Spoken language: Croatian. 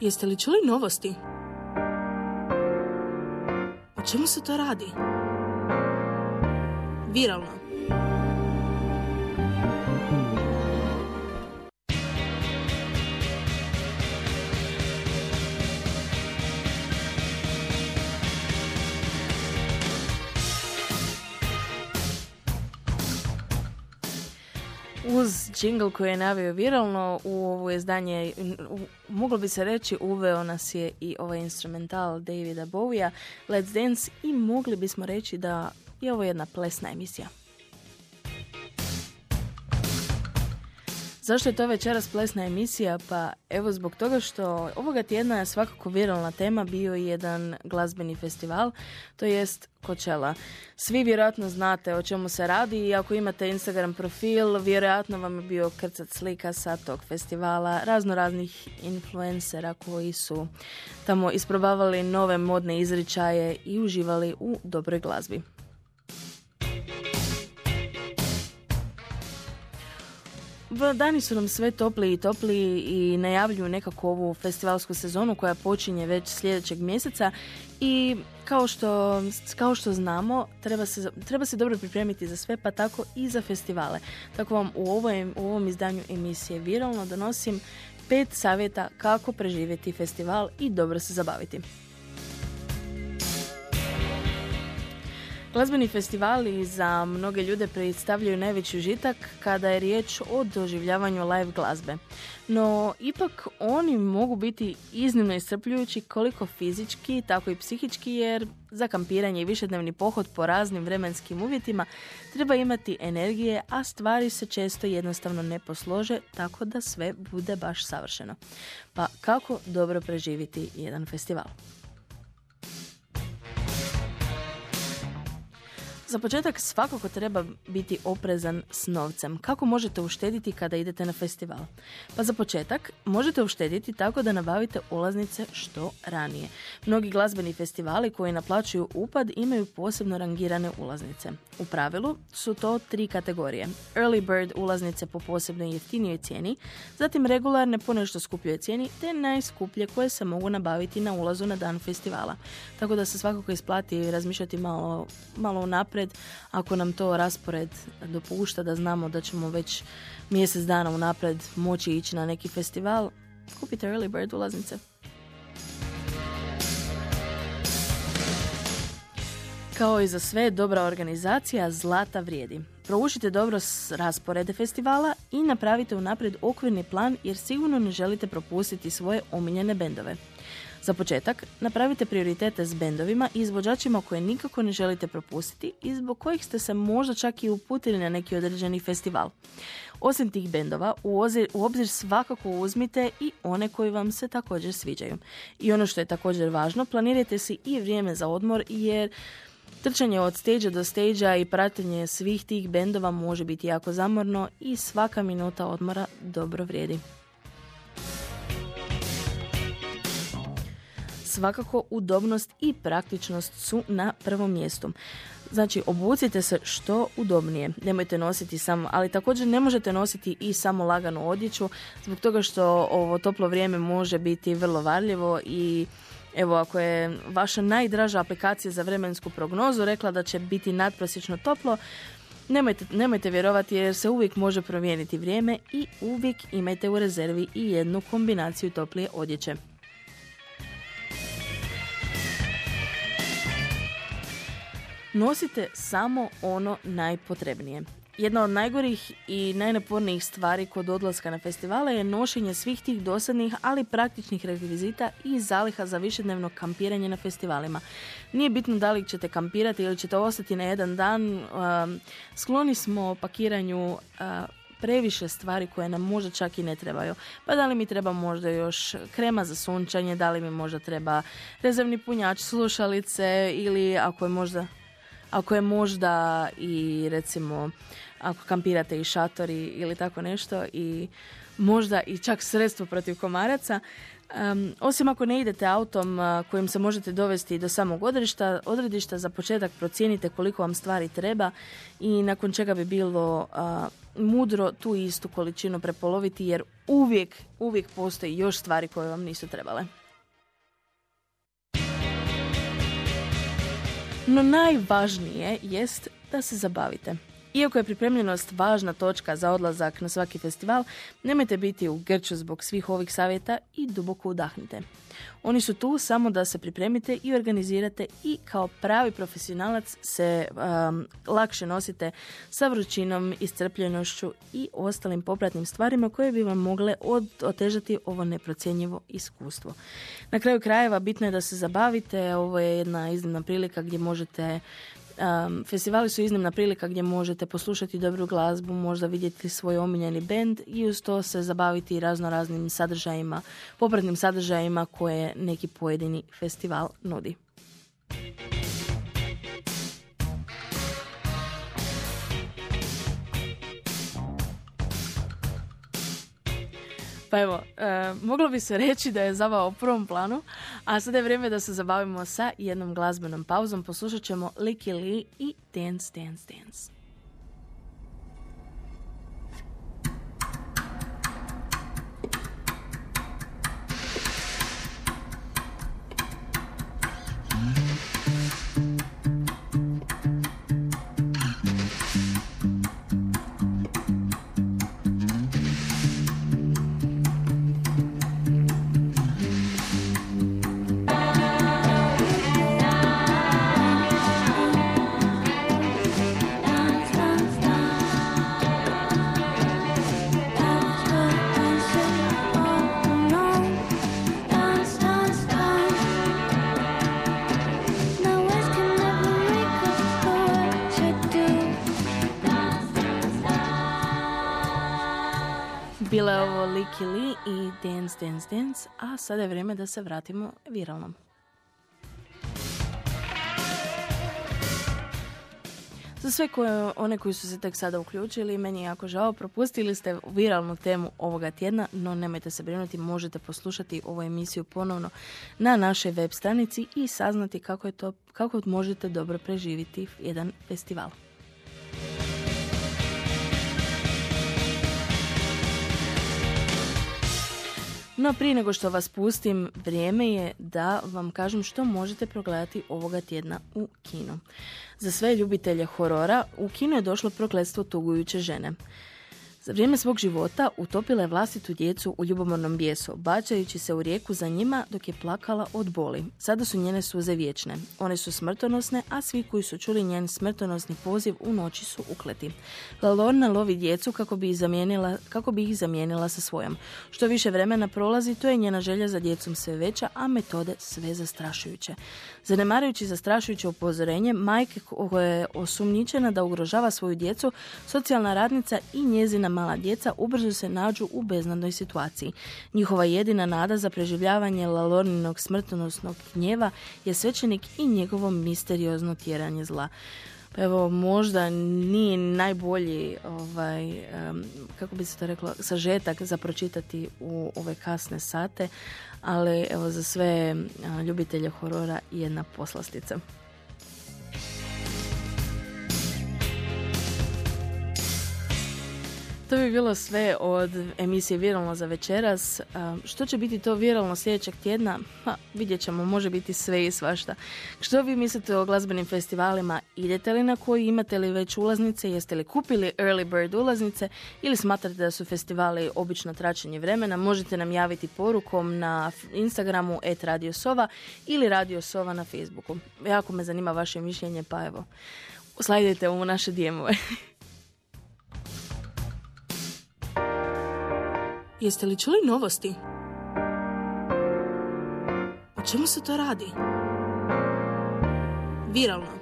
Jeste li čuli novosti? O čemu se to radi? Viralno. Uz jingle koji je navio viralno u ovo izdanje, moglo bi se reći, uveo nas je i ovaj instrumental Davida Bowija, Let's Dance i mogli bismo reći da je ovo jedna plesna emisija. Zašto je to večeras plesna emisija? Pa evo zbog toga što ovoga tjedna je svakako viralna tema bio jedan glazbeni festival, to jest Coachella. Svi vjerojatno znate o čemu se radi i ako imate Instagram profil, vjerojatno vam je bio krcat slika sa tog festivala, razno raznih influencera koji su tamo isprobavali nove modne izričaje i uživali u dobroj glazbi. Dani su nam sve topli i topli i najavljuju nekako ovu festivalsku sezonu koja počinje već sljedećeg mjeseca i kao što, kao što znamo treba se, treba se dobro pripremiti za sve pa tako i za festivale. Tako vam u ovom, u ovom izdanju emisije Viralno donosim pet savjeta kako preživjeti festival i dobro se zabaviti. Glazbeni festivali za mnoge ljude predstavljaju najveći užitak kada je riječ o doživljavanju live glazbe. No, ipak oni mogu biti iznimno iscrpljujući koliko fizički, tako i psihički, jer za kampiranje i višednevni pohod po raznim vremenskim uvjetima treba imati energije, a stvari se često jednostavno ne poslože, tako da sve bude baš savršeno. Pa kako dobro preživiti jedan festival? Za početak svakako treba biti oprezan s novcem. Kako možete uštediti kada idete na festival? Pa za početak možete uštediti tako da nabavite ulaznice što ranije. Mnogi glazbeni festivali koji naplaćuju upad imaju posebno rangirane ulaznice. U pravilu su to tri kategorije. Early bird ulaznice po posebno jeftinijoj cijeni, zatim regularne po nešto skupljoj cijeni, te najskuplje koje se mogu nabaviti na ulazu na dan festivala. Tako da se svakako isplati razmišljati malo, malo naprijed ako nam to raspored dopušta da znamo da ćemo već mjesec dana unaprijed moći ići na neki festival, kupite early bird ulaznice. Kao i za sve, dobra organizacija zlata vrijedi. Proučite dobro rasporede festivala i napravite unaprijed okvirni plan jer sigurno ne želite propustiti svoje omiljene bendove. Za početak, napravite prioritete s bendovima i izvođačima koje nikako ne želite propustiti i zbog kojih ste se možda čak i uputili na neki određeni festival. Osim tih bendova, u obzir, svakako uzmite i one koji vam se također sviđaju. I ono što je također važno, planirajte si i vrijeme za odmor jer Trčanje od stage do stage i pratenje svih tih bendova može biti jako zamorno i svaka minuta odmora dobro vrijedi. Svakako udobnost i praktičnost su na prvom mjestu. Znači, obucite se što udobnije. Nemojte nositi samo, ali također ne možete nositi i samo laganu odjeću, zbog toga što ovo toplo vrijeme može biti vrlo varljivo i Evo, ako je vaša najdraža aplikacija za vremensku prognozu rekla da će biti nadprosječno toplo, nemojte, nemojte vjerovati jer se uvijek može promijeniti vrijeme i uvijek imajte u rezervi i jednu kombinaciju toplije odjeće. Nosite samo ono najpotrebnije. Jedna od najgorih i najnapornijih stvari kod odlaska na festivale je nošenje svih tih dosadnih, ali praktičnih rekvizita i zaliha za višednevno kampiranje na festivalima. Nije bitno da li ćete kampirati ili ćete ostati na jedan dan. Um, skloni smo pakiranju uh, previše stvari koje nam možda čak i ne trebaju. Pa da li mi treba možda još krema za sunčanje, da li mi možda treba rezervni punjač, slušalice ili ako je možda ako je možda i recimo ako kampirate i šatori ili tako nešto i možda i čak sredstvo protiv komaraca. osim ako ne idete autom kojim se možete dovesti do samog odredišta, odredišta za početak procijenite koliko vam stvari treba i nakon čega bi bilo mudro tu istu količinu prepoloviti jer uvijek, uvijek postoji još stvari koje vam nisu trebale. No najvažnije jest da se zabavite. Iako je pripremljenost važna točka za odlazak na svaki festival, nemojte biti u grču zbog svih ovih savjeta i duboko udahnite. Oni su tu samo da se pripremite i organizirate i kao pravi profesionalac se um, lakše nosite sa vrućinom, iscrpljenošću i ostalim popratnim stvarima koje bi vam mogle otežati ovo neprocjenjivo iskustvo. Na kraju krajeva bitno je da se zabavite, ovo je jedna iznimna prilika gdje možete Um, festivali su iznimna prilika gdje možete poslušati dobru glazbu, možda vidjeti svoj omiljeni bend i uz to se zabaviti razno raznim sadržajima, popratnim sadržajima koje neki pojedini festival nudi. Pa evo, e, moglo bi se reći da je zavao u prvom planu, a sada je vrijeme da se zabavimo sa jednom glazbenom pauzom. Poslušat ćemo Licky Lee i Dance, Dance, Dance. Licky Lee i Dance, Dance, Dance, a sada je vrijeme da se vratimo viralnom. Za sve koje, one koji su se tek sada uključili, meni je jako žao, propustili ste viralnu temu ovoga tjedna, no nemojte se brinuti, možete poslušati ovu emisiju ponovno na našoj web stranici i saznati kako, je to, kako možete dobro preživiti jedan festival. No prije nego što vas pustim, vrijeme je da vam kažem što možete progledati ovoga tjedna u kinu. Za sve ljubitelje horora, u kino je došlo prokletstvo tugujuće žene. Za vrijeme svog života utopila je vlastitu djecu u ljubomornom bijesu, bačajući se u rijeku za njima dok je plakala od boli. Sada su njene suze vječne. One su smrtonosne, a svi koji su čuli njen smrtonosni poziv u noći su ukleti. Lalorna lovi djecu kako bi, ih zamijenila, kako bi ih zamijenila sa svojom. Što više vremena prolazi, to je njena želja za djecom sve veća, a metode sve zastrašujuće. Zanemarujući zastrašujuće upozorenje, majke koja je osumnjičena da ugrožava svoju djecu, socijalna radnica i njezina mala djeca ubrzo se nađu u beznadnoj situaciji. Njihova jedina nada za preživljavanje Lalorninog smrtonosnog gnjeva je svećenik i njegovo misteriozno tjeranje zla. Pa evo, možda nije najbolji, ovaj, kako bi se to reklo, sažetak za pročitati u ove kasne sate, ali evo za sve ljubitelje horora jedna poslastica. To bi bilo sve od emisije Viralno za večeras. Što će biti to viralno sljedećeg tjedna? Ha, vidjet ćemo, može biti sve i svašta. Što vi mislite o glazbenim festivalima? Idete li na koji? Imate li već ulaznice? Jeste li kupili early bird ulaznice? Ili smatrate da su festivali obično tračenje vremena? Možete nam javiti porukom na Instagramu et Radio Sova ili Radio Sova na Facebooku. Jako me zanima vaše mišljenje, pa evo, slajdite u naše dijemove. Jeste li čuli novosti? O čemu se to radi? Viralno.